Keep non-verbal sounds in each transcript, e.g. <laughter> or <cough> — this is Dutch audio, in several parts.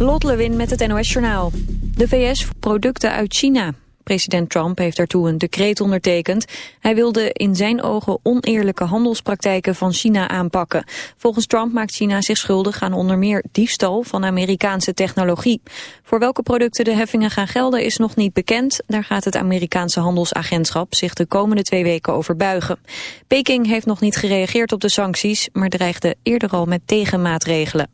Lot Lewin met het NOS Journaal. De VS producten uit China. President Trump heeft daartoe een decreet ondertekend. Hij wilde in zijn ogen oneerlijke handelspraktijken van China aanpakken. Volgens Trump maakt China zich schuldig aan onder meer diefstal van Amerikaanse technologie. Voor welke producten de heffingen gaan gelden is nog niet bekend. Daar gaat het Amerikaanse handelsagentschap zich de komende twee weken over buigen. Peking heeft nog niet gereageerd op de sancties, maar dreigde eerder al met tegenmaatregelen.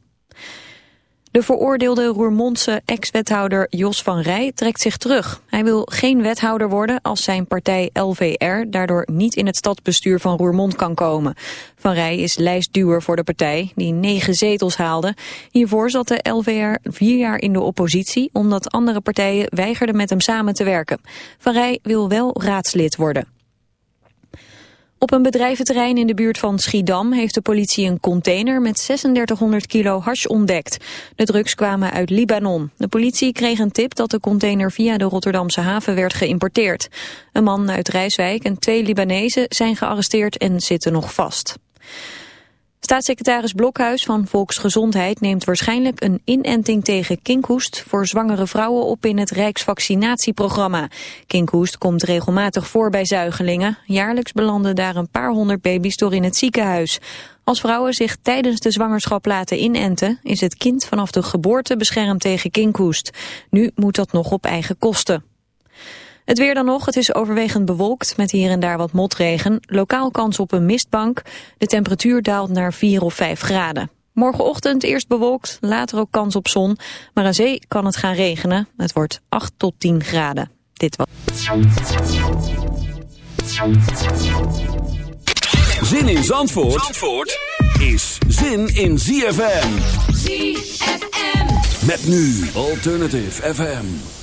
De veroordeelde Roermondse ex-wethouder Jos van Rij trekt zich terug. Hij wil geen wethouder worden als zijn partij LVR daardoor niet in het stadsbestuur van Roermond kan komen. Van Rij is lijstduwer voor de partij, die negen zetels haalde. Hiervoor zat de LVR vier jaar in de oppositie, omdat andere partijen weigerden met hem samen te werken. Van Rij wil wel raadslid worden. Op een bedrijventerrein in de buurt van Schiedam heeft de politie een container met 3600 kilo hash ontdekt. De drugs kwamen uit Libanon. De politie kreeg een tip dat de container via de Rotterdamse haven werd geïmporteerd. Een man uit Rijswijk en twee Libanezen zijn gearresteerd en zitten nog vast. Staatssecretaris Blokhuis van Volksgezondheid neemt waarschijnlijk een inenting tegen kinkhoest voor zwangere vrouwen op in het Rijksvaccinatieprogramma. Kinkhoest komt regelmatig voor bij zuigelingen. Jaarlijks belanden daar een paar honderd baby's door in het ziekenhuis. Als vrouwen zich tijdens de zwangerschap laten inenten, is het kind vanaf de geboorte beschermd tegen kinkhoest. Nu moet dat nog op eigen kosten. Het weer dan nog, het is overwegend bewolkt met hier en daar wat motregen. Lokaal kans op een mistbank. De temperatuur daalt naar 4 of 5 graden. Morgenochtend eerst bewolkt, later ook kans op zon. Maar aan zee kan het gaan regenen. Het wordt 8 tot 10 graden. Dit was... Zin in Zandvoort, Zandvoort is zin in ZFM. ZFM. Met nu Alternative FM.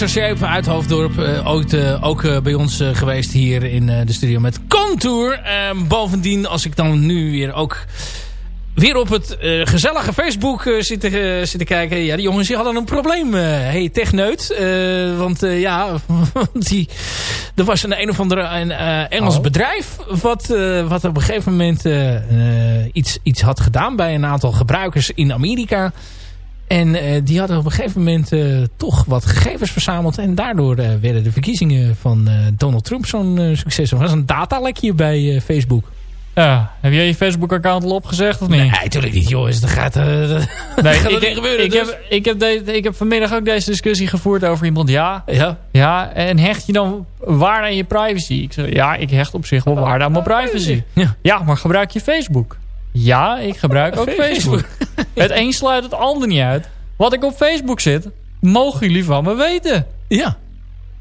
Nexus Shape uit Hoofddorp. Uh, ooit, uh, ook uh, bij ons geweest hier in de studio met Contour. Ehm, bovendien, als ik dan nu weer ook weer op het gezellige Facebook zit, te, zit te kijken. Ja, die jongens die hadden een probleem. hey, techneut. want ja, <laughs> die, er was een een of andere een, Engels oh. bedrijf... Wat, wat op een gegeven moment iets, iets had gedaan bij een aantal gebruikers in Amerika... En uh, die hadden op een gegeven moment uh, toch wat gegevens verzameld. En daardoor uh, werden de verkiezingen van Donald Trump zo'n succes. Er was een datalekje bij Facebook. Ja, heb jij je Facebook-account al opgezegd of niet? Nee, natuurlijk niet, jongens. Dat gaat, dat <laughs> nee, gaat ik, niet gebeuren. Ik, dus. heb, ik, heb de, ik heb vanmiddag ook deze discussie gevoerd over iemand. Ja, ja. ja en hecht je dan waarde aan je privacy? Ik zeg, ja, ik hecht op zich wel waarde aan mijn privacy. Ja. ja, maar gebruik je Facebook? Ja, ik gebruik ook Facebook. <laughs> het een sluit het ander niet uit. Wat ik op Facebook zit, mogen jullie van me weten. Ja.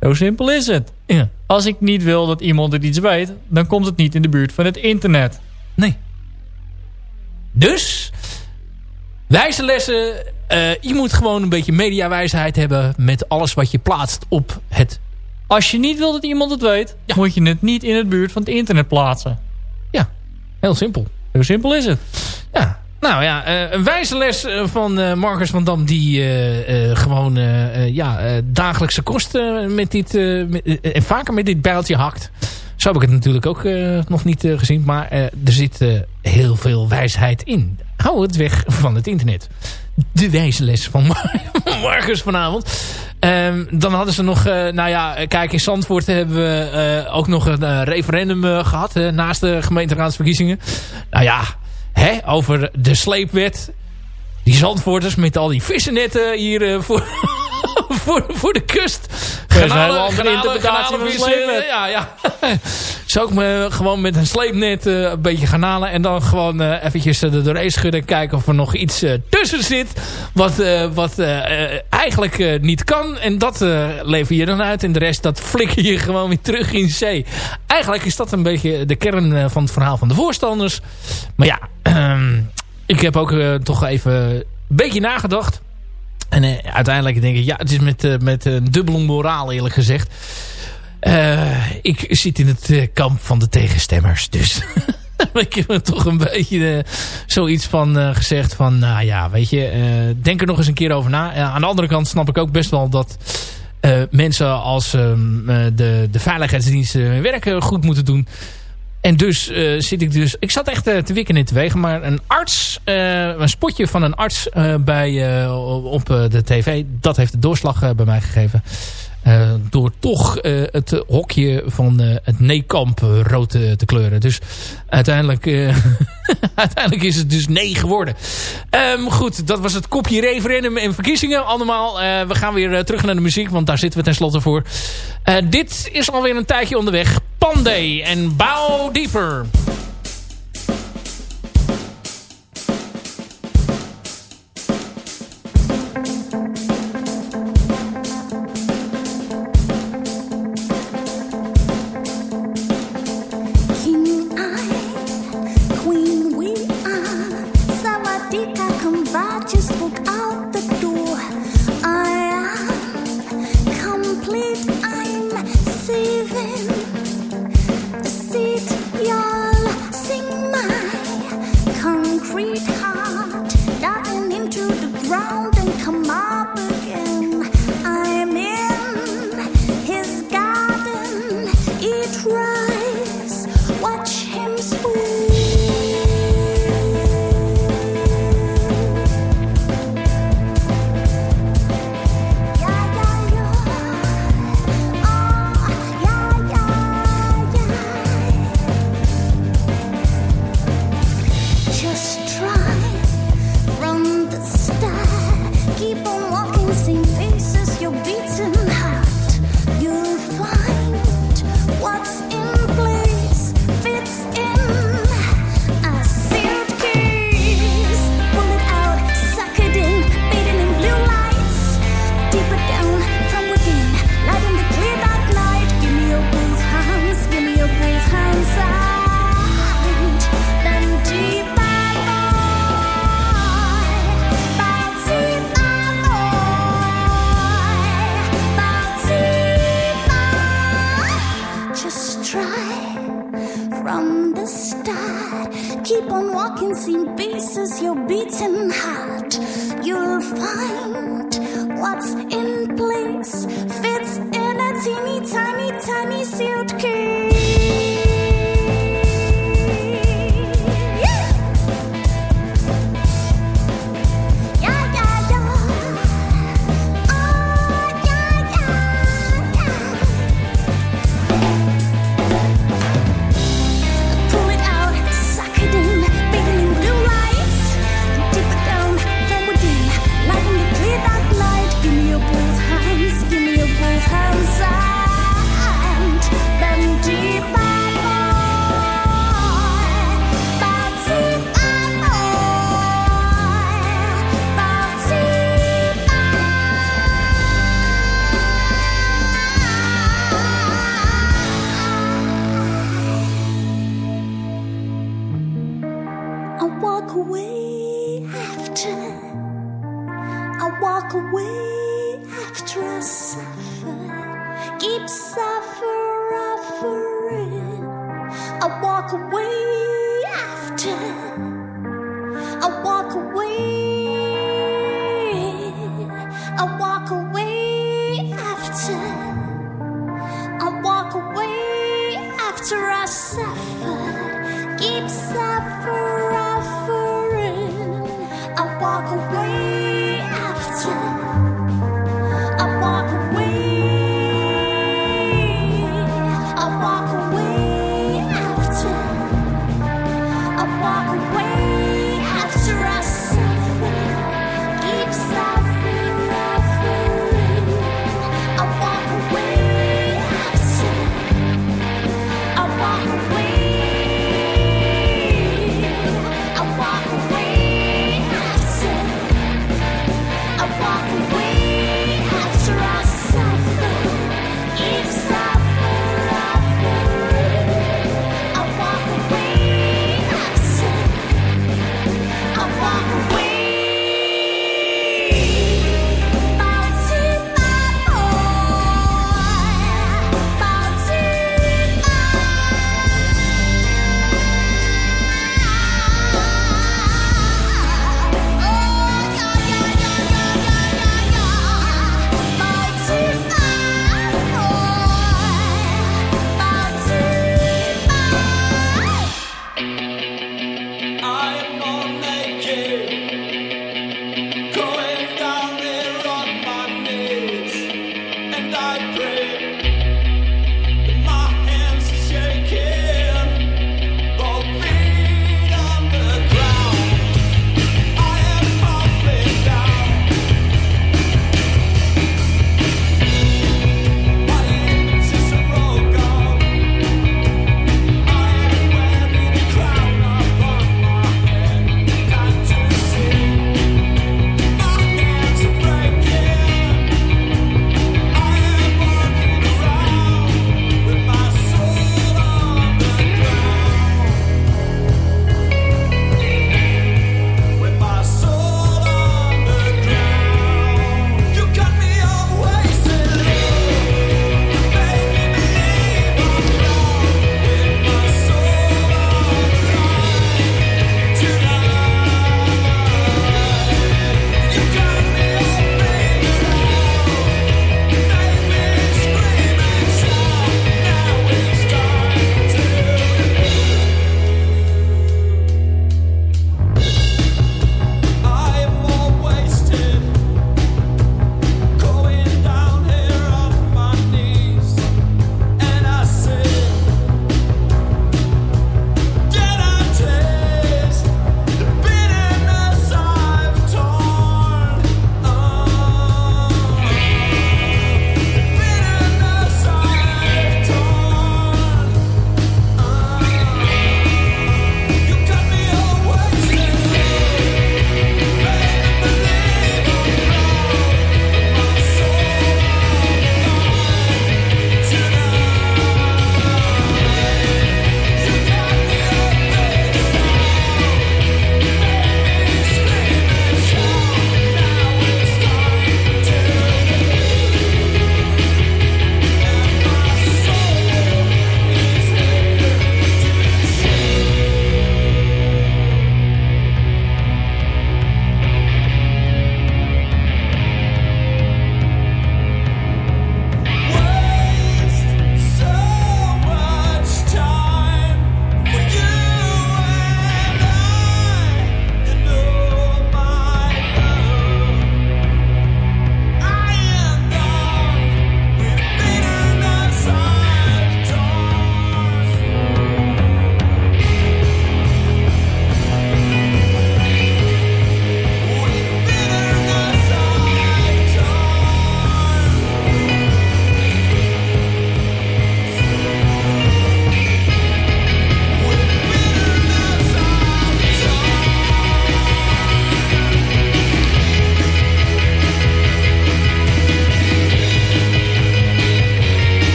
Zo simpel is het. Ja. Als ik niet wil dat iemand het iets weet, dan komt het niet in de buurt van het internet. Nee. Dus, wijze lessen. Uh, je moet gewoon een beetje mediawijsheid hebben met alles wat je plaatst op het... Als je niet wil dat iemand het weet, moet je het niet in het buurt van het internet plaatsen. Ja, heel simpel. Zo simpel is het. Ja, nou ja, uh, een wijze les eh, van uh, Marcus van Dam... die gewoon ja, dagelijkse kosten met dit, en vaker met dit bijltje hakt. Zo heb ik het natuurlijk ook nog niet gezien. Maar er zit heel veel wijsheid in. Hou het weg van het internet. De wijze les van <laughs> Marcus vanavond. Um, dan hadden ze nog, nou ja, kijk in Zandvoort hebben we ook nog een referendum gehad. naast de gemeenteraadsverkiezingen. Nou ja, hè, over de sleepwet. Die Zandvoorters met al die vissennetten hier voor, <laughs> voor, voor de kust. Genalen, genalen, interpretatie van sleepnet. Ja, ja. <laughs> Zou ik me gewoon met een sleepnet uh, een beetje gaan halen. En dan gewoon uh, eventjes de doorheen schudden. Kijken of er nog iets tussen zit. Wat, wat eigenlijk niet kan. En dat lever je dan uit. En de rest dat flikker je gewoon weer terug in zee. Eigenlijk is dat een beetje de kern van het verhaal van de voorstanders. Maar ja, ehm, ik heb ook toch even een beetje nagedacht. En uiteindelijk denk ik, ja, het is met, met een dubbele moraal eerlijk gezegd. Uh, ik zit in het kamp van de tegenstemmers, dus... <laughs> ik heb er toch een beetje zoiets van gezegd van... Nou ja, weet je, denk er nog eens een keer over na. aan de andere kant snap ik ook best wel dat... mensen als ehm, de, de veiligheidsdiensten hun werk goed moeten doen. En dus zit ik dus... Ik zat echt te wikken in te wegen. Maar een arts, een spotje van een arts bij, op de tv... dat heeft de doorslag bij mij gegeven. Uh, door toch uh, het hokje van uh, het neekamp rood te, kleuren. Dus uiteindelijk, <laughs> uiteindelijk is het dus nee geworden. Um, goed, dat was het kopje referendum en verkiezingen allemaal. we gaan weer terug naar de muziek, want daar zitten we tenslotte voor. dit is alweer een tijdje onderweg. Pandey en Bouw Dieper. free time.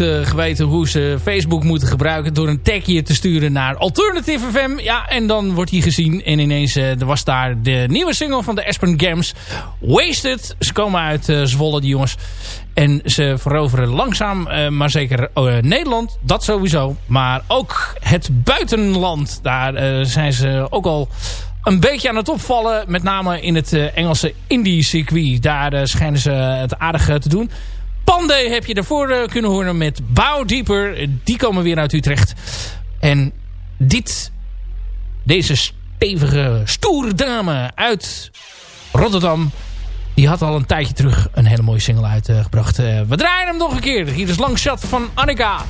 Uh, geweten hoe ze Facebook moeten gebruiken... door een tagje te sturen naar Alternative FM. Ja, en dan wordt hij gezien. En ineens er was daar de nieuwe single van de Aspen Games. Wasted. Ze komen uit Zwolle, die jongens. En ze veroveren langzaam, maar zeker Nederland. Dat sowieso. Maar ook het buitenland. Daar zijn ze ook al een beetje aan het opvallen. Met name in het Engelse indie-circuit. Daar schijnen ze het aardig te doen. Pandey heb je daarvoor uh, kunnen horen met Bouw Dieper. Die komen weer uit Utrecht. En dit, deze stevige, stoere dame uit Rotterdam... die had al een tijdje terug een hele mooie single uitgebracht. Uh, we draaien hem nog een keer. Hier is Langshot van Annika.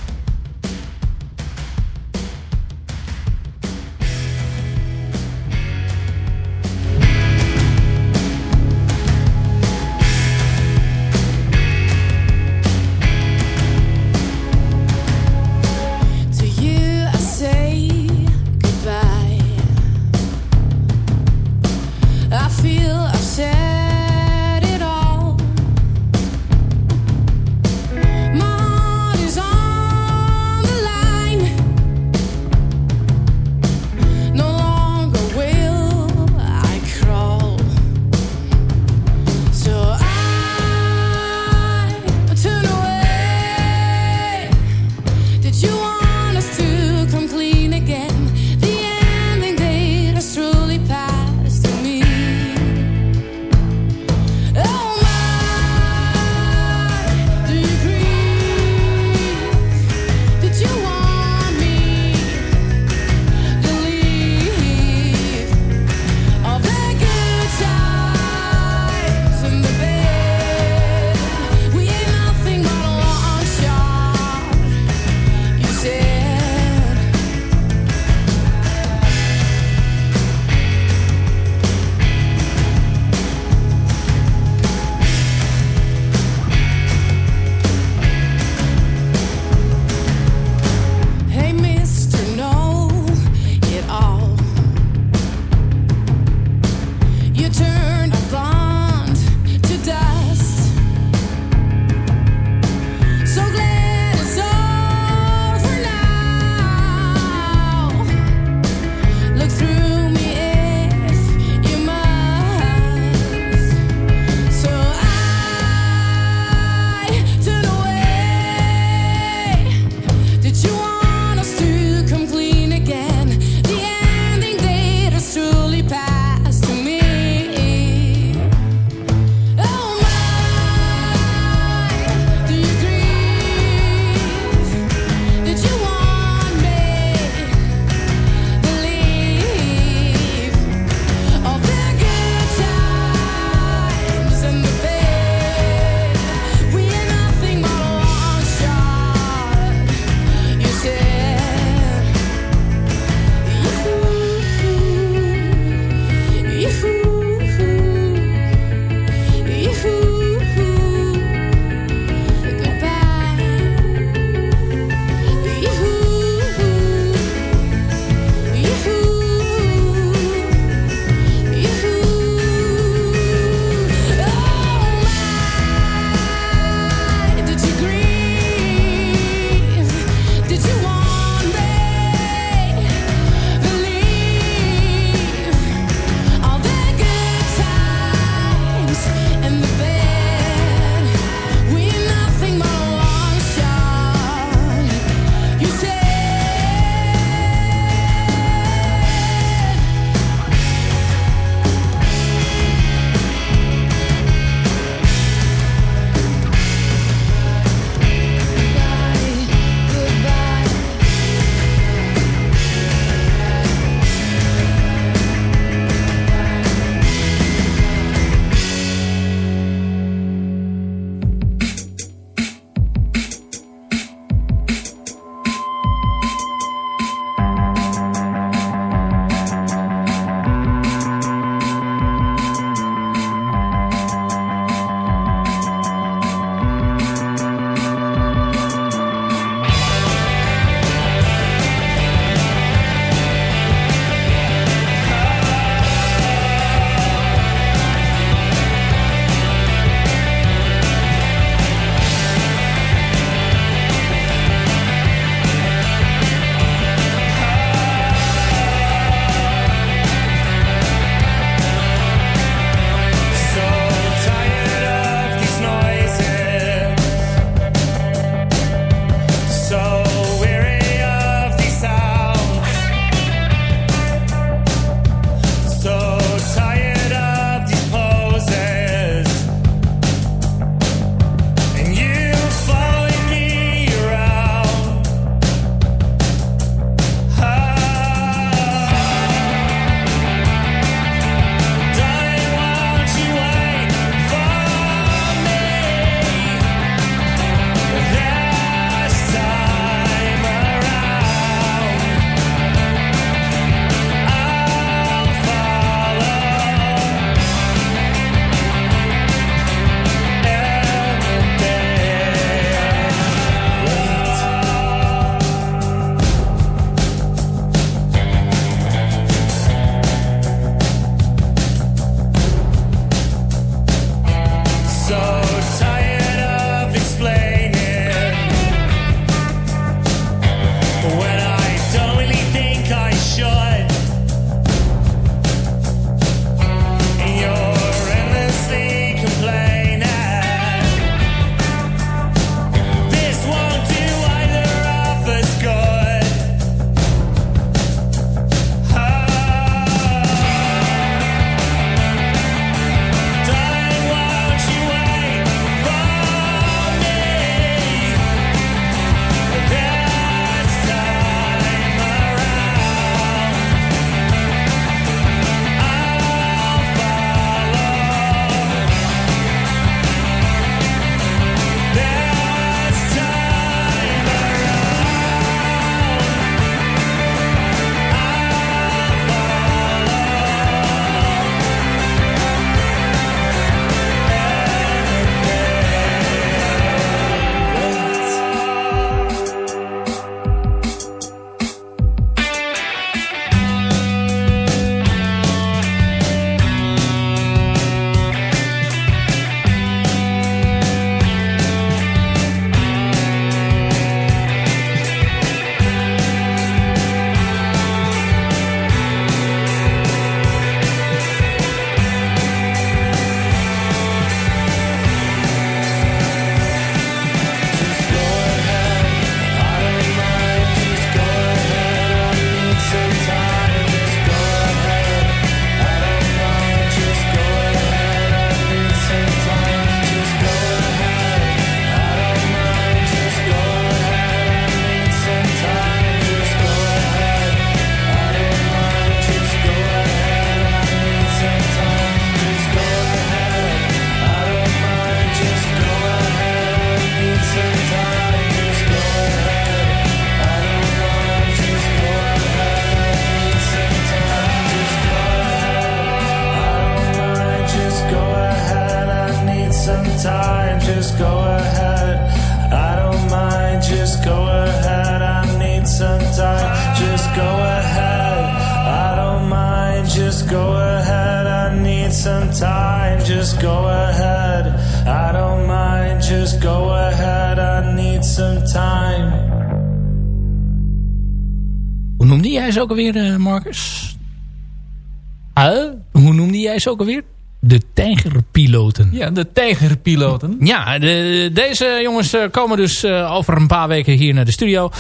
Ze ook alweer? De tijgerpiloten. Ja, de tijgerpiloten. Ja, de, deze jongens eh, komen dus uh, over een paar weken hier naar de studio.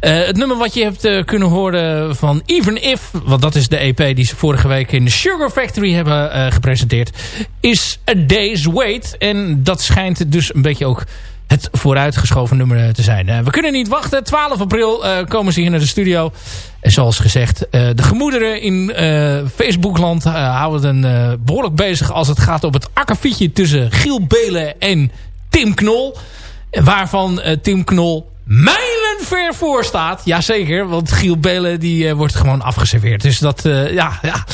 Uh, het nummer wat je hebt kunnen horen van Even If... want dat is de EP die ze vorige week in de Sugar Factory hebben gepresenteerd... is A Day's Wait. En dat schijnt dus een beetje ook het vooruitgeschoven nummer te zijn. Uh, we kunnen niet wachten. 12 april uh, komen ze hier naar de studio. En zoals gezegd, de gemoederen in Facebookland houden het behoorlijk bezig... als het gaat op het akkefietje tussen Giel Belen en Tim Knol. Waarvan Tim Knol mijlenver voor staat. Jazeker, want Giel Belen die wordt gewoon afgeserveerd. Dus dat, ja, ja,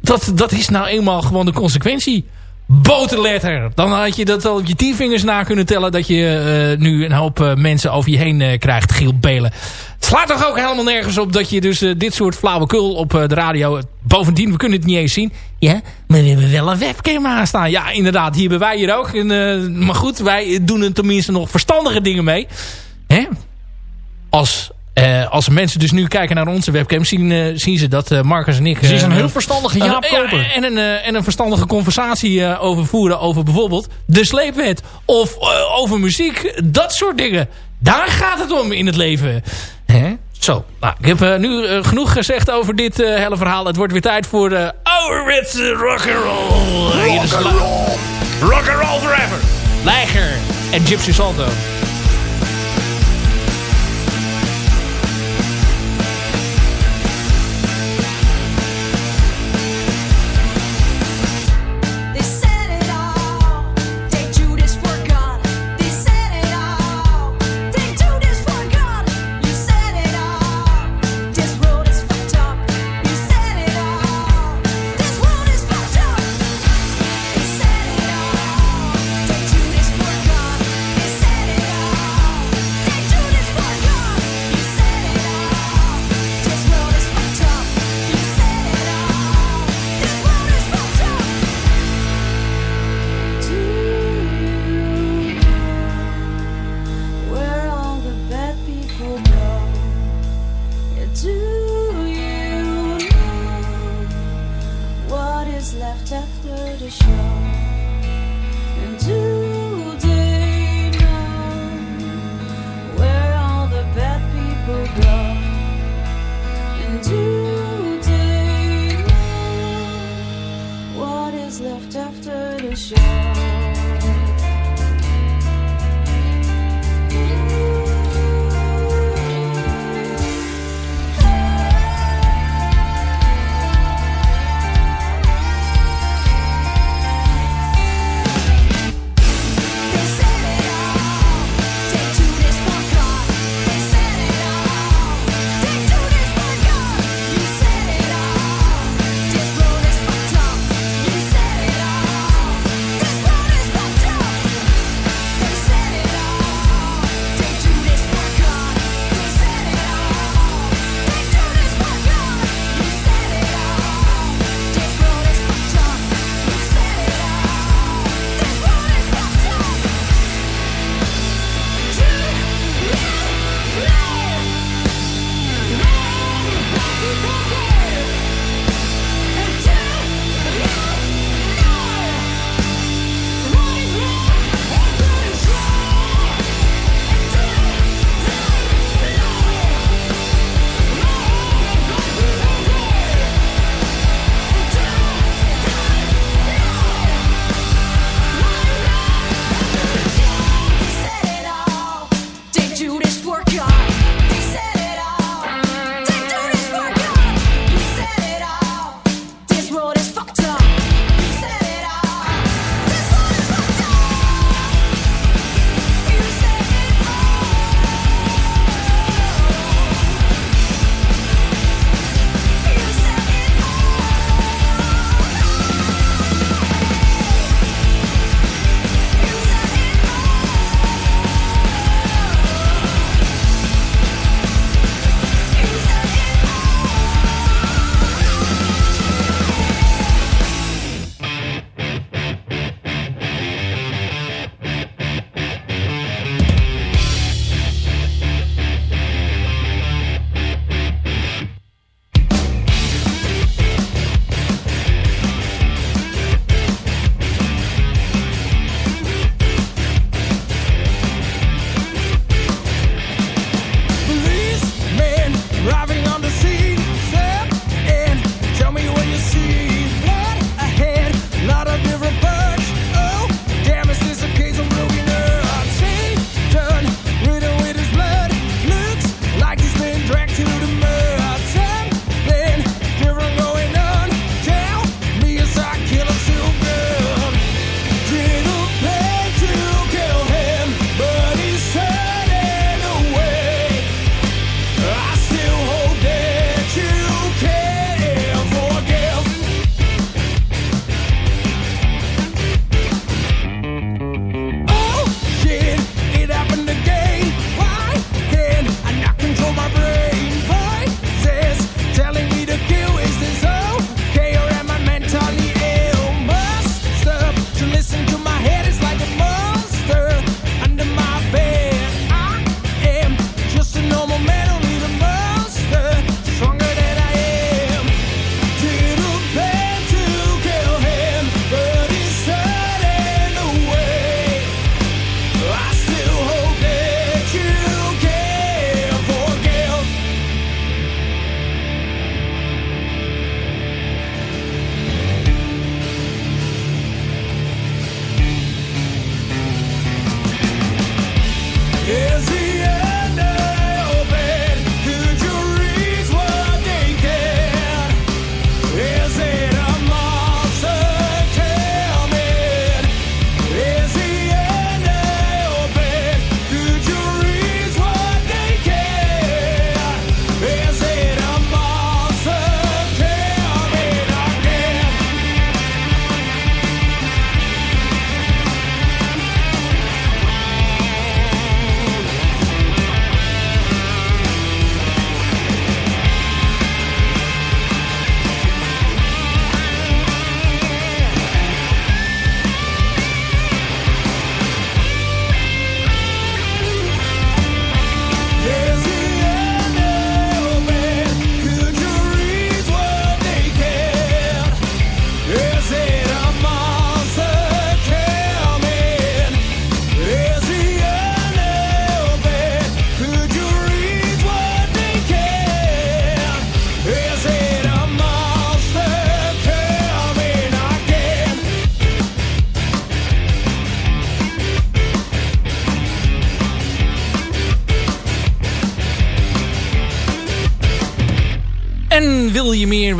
dat, dat is nou eenmaal gewoon de consequentie boterletter. Dan had je dat al op je tien vingers na kunnen tellen... dat je uh, nu een hoop uh, mensen over je heen uh, krijgt, Giel Belen. Het slaat toch ook helemaal nergens op dat je dus dit soort flauwekul op de radio... Bovendien, we kunnen het niet eens zien. Ja, maar we hebben wel een webcam aanstaan. Ja, inderdaad, hier hebben wij hier ook. Maar goed, wij doen er tenminste nog verstandige dingen mee. Hè? Als uh, als mensen dus nu kijken naar onze webcam, zien, uh, zien ze dat uh, Marcus en ik... Ze is een heel verstandige Jaap Koper. en, een, en een verstandige conversatie overvoeren over bijvoorbeeld de sleepwet. Of over muziek, dat soort dingen. Daar gaat het om in het leven. Hè? Zo, nou, ik heb nu genoeg gezegd over dit hele verhaal. Het wordt weer tijd voor de ouderwetse rock'n'roll. Rock'n'roll. Rock'n'roll forever. Leiger en Gypsy Salto.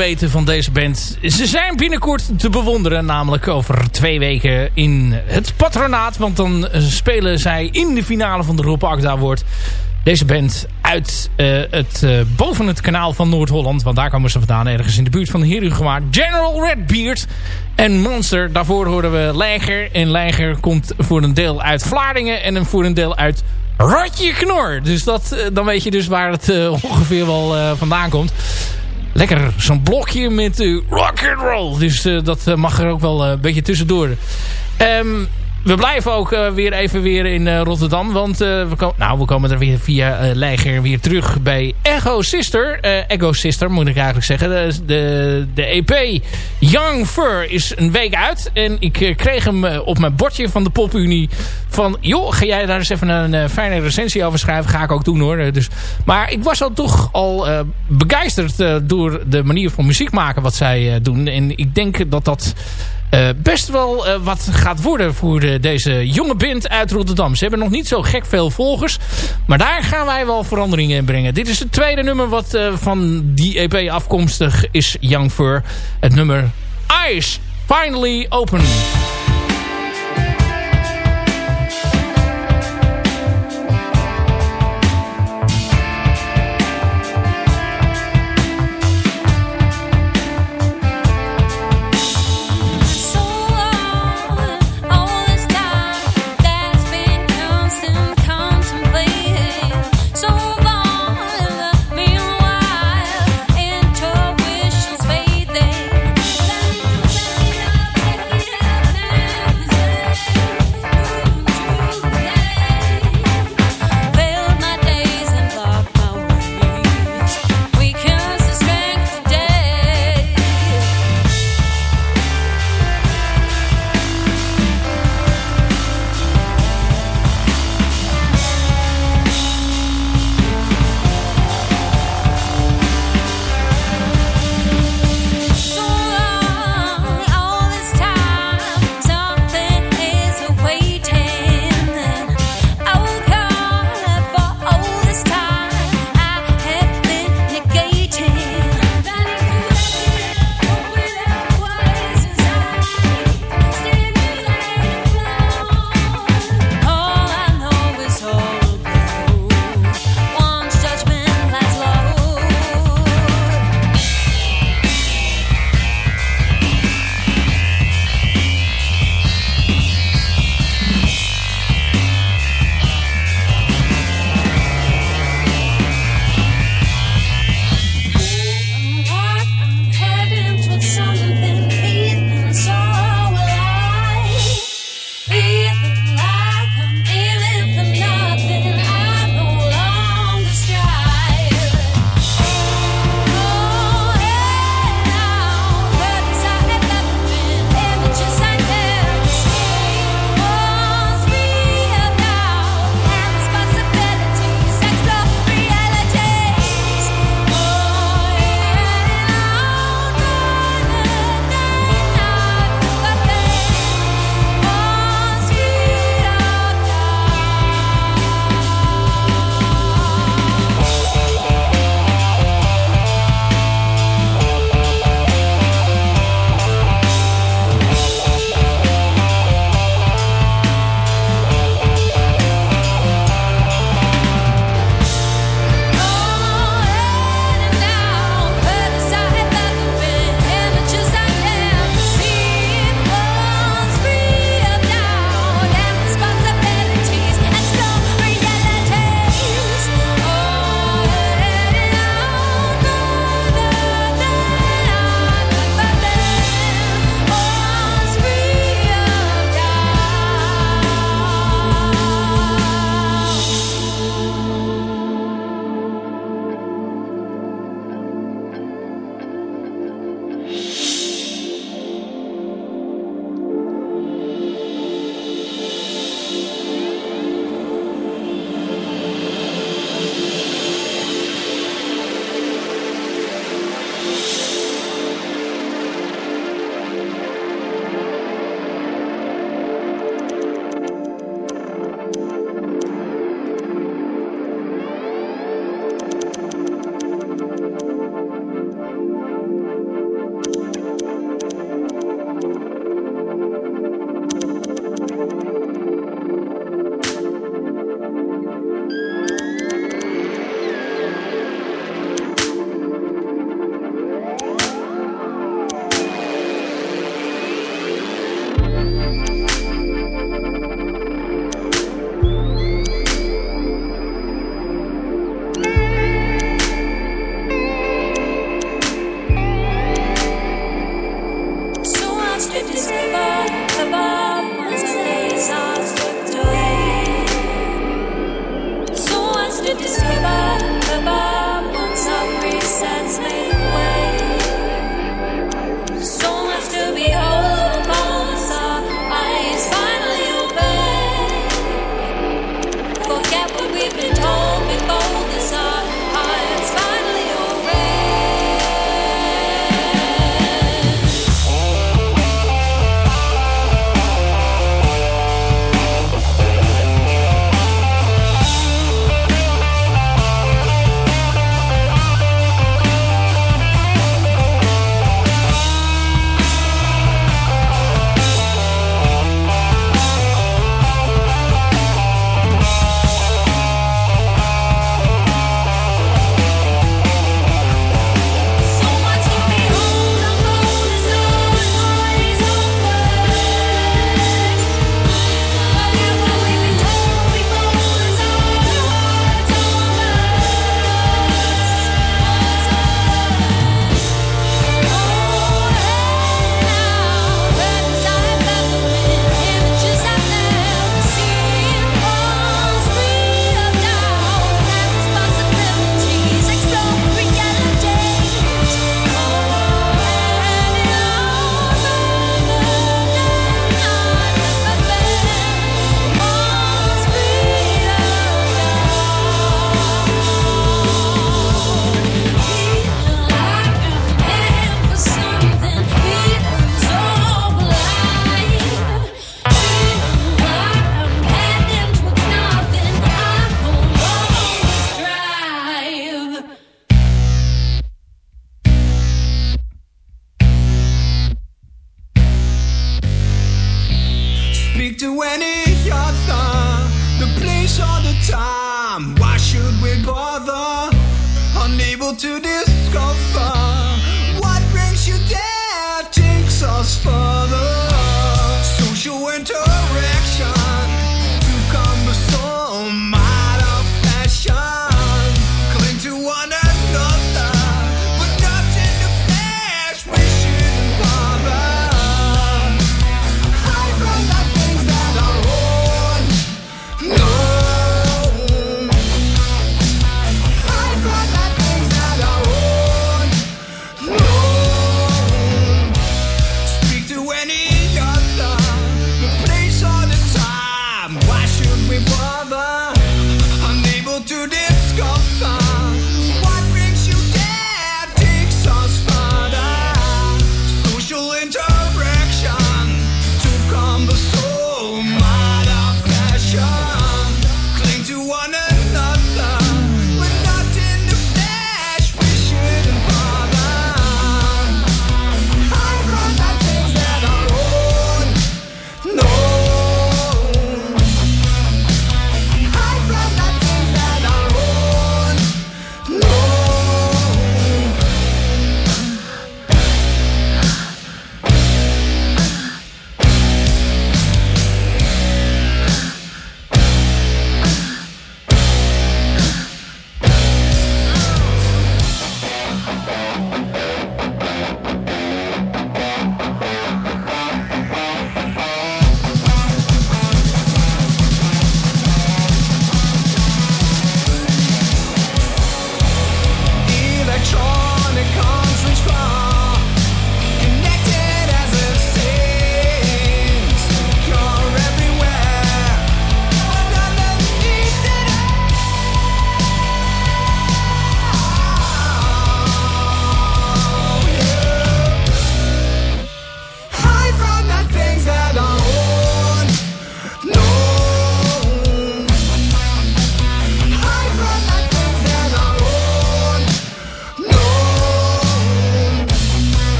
Weten van deze band? Ze zijn binnenkort te bewonderen. Namelijk over twee weken in het patronaat. Want dan spelen zij in de finale van de Rob Agda wordt. Deze band uit uh, het, uh, boven het kanaal van Noord-Holland. Want daar komen ze vandaan. Ergens in de buurt van Herugewaard. General Redbeard en Monster. Daarvoor horen we Leiger. En Leiger komt voor een deel uit Vlaardingen. En voor een deel uit Ratje Knor. Dus dat, dan weet je dus waar het ongeveer wel vandaan komt lekker zo'n blokje met uh, rock and roll. Dus uh, dat uh, mag er ook wel een beetje tussendoor. Um, we blijven ook uh, weer even weer in uh, Rotterdam. Want uh, we, komen, nou, we komen er weer via Leiger weer terug bij Echo Sister. Echo Sister moet ik eigenlijk zeggen. De, de, de EP Young Fur is een week uit. En ik kreeg hem op mijn bordje van de PopUnie. Van, joh, ga jij daar eens even een fijne recensie over schrijven? Ga ik ook doen hoor. Dus, maar ik was al toch al begeisterd door de manier van muziek maken wat zij doen. En ik denk dat dat... Uh, best wel uh, wat gaat worden voor de, deze jonge band uit Rotterdam. Ze hebben nog niet zo gek veel volgers. Maar daar gaan wij wel veranderingen in brengen. Dit is het tweede nummer wat van die EP afkomstig is. Young Fur. Het nummer Eyes Finally Open.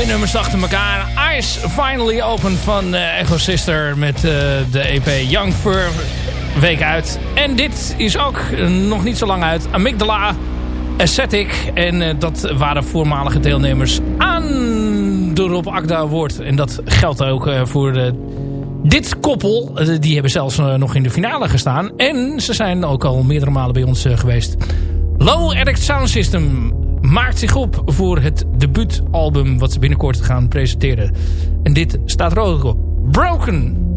Nummers achter elkaar. Eyes Finally Open van uh, Echo Sister met uh, de EP Young Fur week uit. En dit is ook uh, nog niet zo lang uit. Amygdala Aesthetic. En dat waren voormalige deelnemers aan de Rob Akda. En dat geldt ook voor dit koppel. die hebben zelfs nog in de finale gestaan. En ze zijn ook al meerdere malen bij ons geweest. Low Addict Sound System maakt zich op voor het debuutalbum wat ze binnenkort gaan presenteren. En dit staat er ook op. Broken.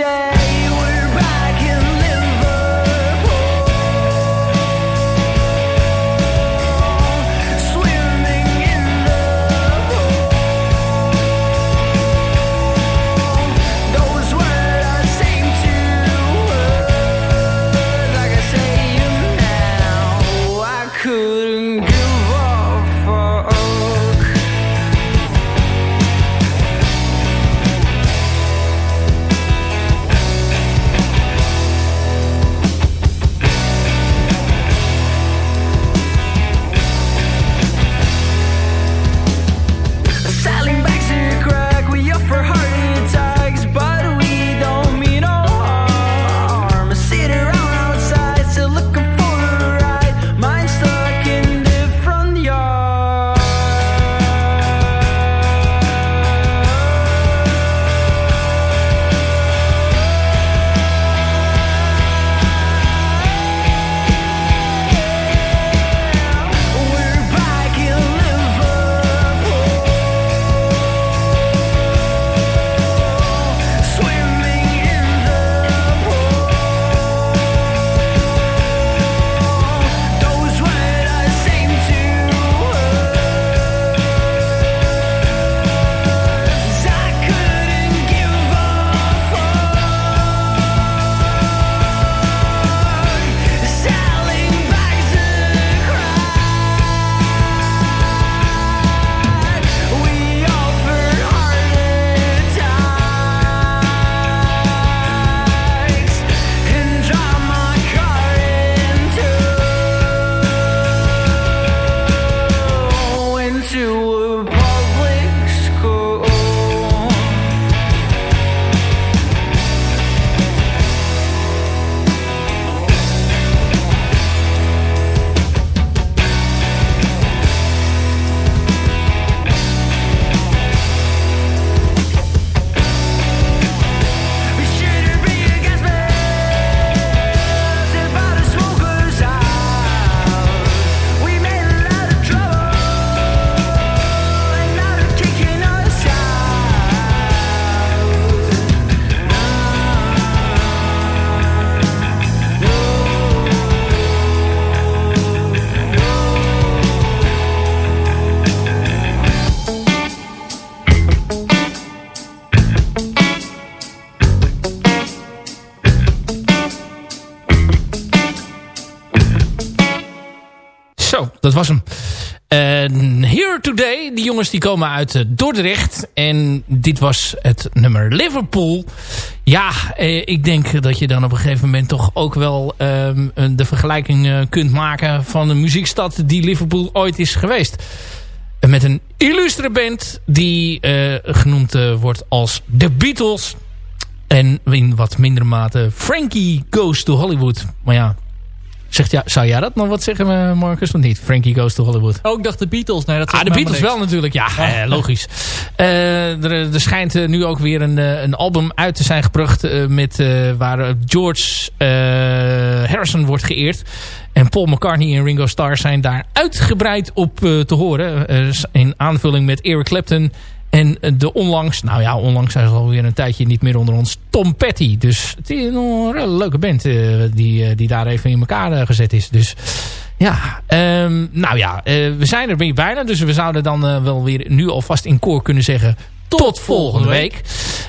Yeah. Jongens die komen uit uh, Dordrecht. En dit was het nummer Liverpool. Ja, uh, ik denk dat je dan op een gegeven moment toch ook wel ehm, de vergelijking kunt maken van de muziekstad die Liverpool ooit is geweest. Met een illustre band die genoemd wordt als The Beatles. En in wat mindere mate Frankie Goes to Hollywood. Maar ja, Zegt, ja, zou jij dat nog wat zeggen, eh, Marcus? Want niet. Frankie Goes to Hollywood. Oh, ik dacht de Beatles. Nee, dat ah, de Beatles wel natuurlijk. Ja, eh, logisch. Uh, er, er, schijnt nu ook weer een, een album uit te zijn gebracht... met, waar George Harrison wordt geëerd. En Paul McCartney en Ringo Starr zijn daar uitgebreid op te horen. in aanvulling met Eric Clapton en de onlangs, nou ja, onlangs zijn ze alweer een tijdje niet meer onder ons, Tom Petty. Dus het is een leuke band uh, die, uh, die daar even in elkaar uh, gezet is. Dus ja, um, nou ja, we zijn er weer bijna. Dus we zouden dan wel weer nu alvast in koor kunnen zeggen tot volgende week.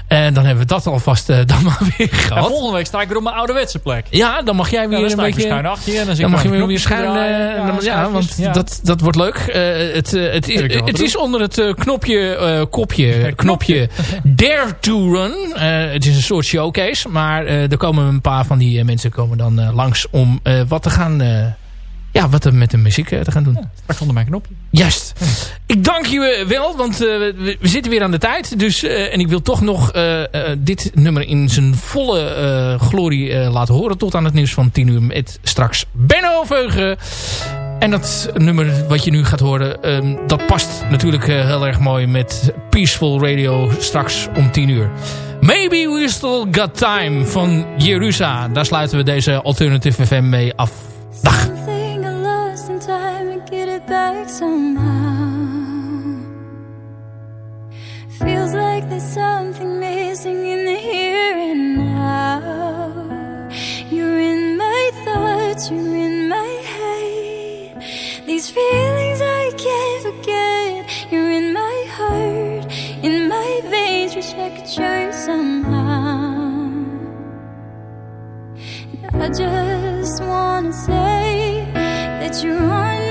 En dan hebben we dat alvast uh, dan maar weer gehad. En volgende week sta ik weer op mijn ouderwetse plek. Ja, dan mag jij weer ja, een beetje... schuin achter je. Dan, dan mag je weer, weer schuin... Uh, dan, ja, want ja. Dat, dat wordt leuk. Uh, het, het, is, het is onder het knopje, kopje, knopje <laughs> Dare to Run. het is een soort showcase. Maar er komen een paar van die mensen komen dan langs om wat te gaan ja, wat er met de muziek eh, te gaan doen. Ja, straks onder mijn knopje. Juist. Ik dank je wel, want uh, we, zitten weer aan de tijd. Dus, uh, en ik wil toch nog dit nummer in zijn volle glorie laten horen. Tot aan het nieuws van 10 uur met straks Benno Veugen. En dat nummer wat je nu gaat horen, um, dat past natuurlijk heel erg mooi met Peaceful Radio straks om 10 uur. Maybe We Still Got Time van Jerusa. Daar sluiten we deze Alternative FM mee af. Dag. Somehow. Feels like there's something missing in the here and now. You're in my thoughts, you're in my head. These feelings I can't forget. You're in my heart, in my veins. Wish I could show you somehow. I just wanna say that you're on